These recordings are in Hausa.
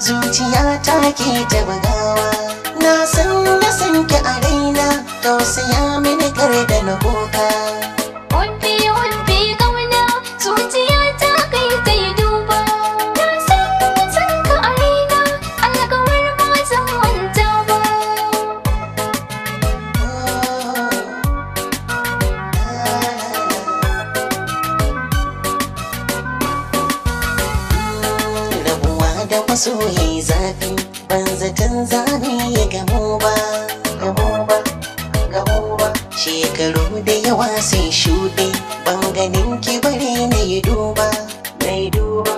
zuciya ta ke ta bugawa na san na san ki a raina tausaya mini. Da masoyi zafi. Ban zaton zane ya gamo ba. Gamo ba gamo ba. Shekaru da yawa sai shuɗe. Ban ganin ki bare na yi duba. Na yi duba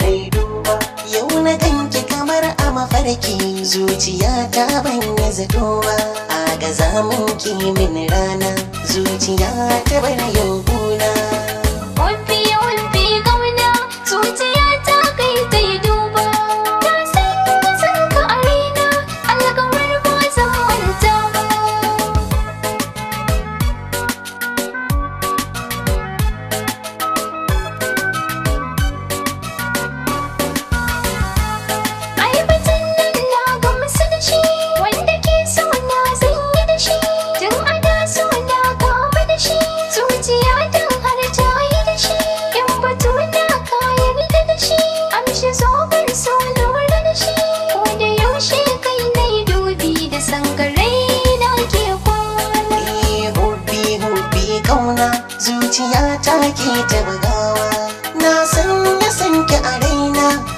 na yi duba. Yau na ganki kamar a mafarki. Zuciya ta ban yi zato ba. A ga zamun ki min rana. Zuciya ta bar yin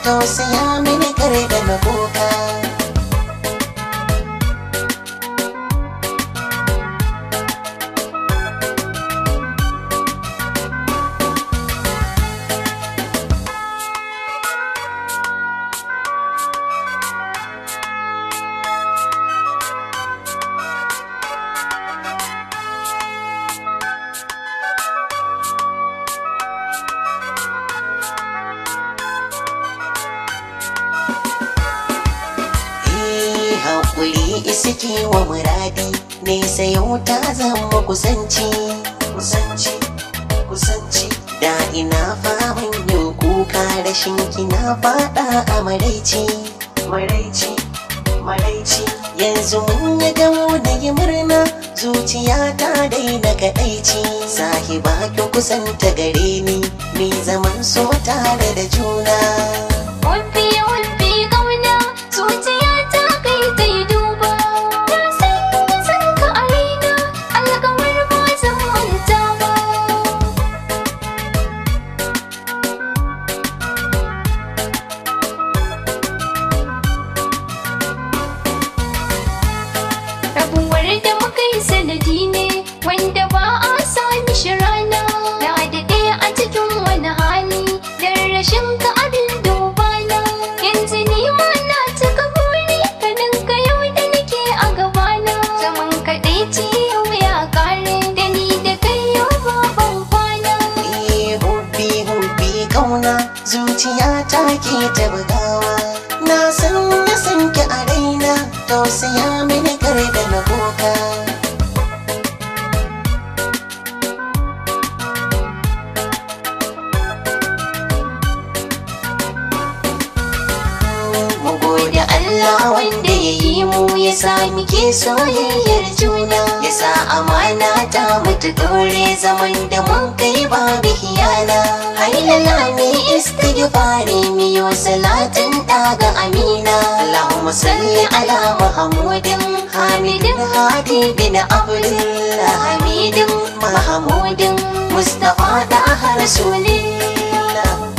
raina tausaya isiki wa muradi nesa yau ta zama kusanci kusanci kusanci da ina faman yin kuka rashin kina fada a maraici maraici maraici yanzu mun yi gamo na yi murna zuciya ta daina kaɗaici. Sahiba ki kusanta gare ni ni zaman so tare da juna. Ƙauna zuciya ta ke ta bugawa. Na san na san ki a raina tausaya mini kar da na gode Allah wanda ya yi mu ya sa muke soyayyar juna. Ya sa amana ta mutu dore zaman da mun kai istighfari mi yo salatin daga amina. Allahumma salli ala Muhammadin Hamidin Hadi bin Abdullah. Hamidin Mahmudin Mustafa da Rasulillah.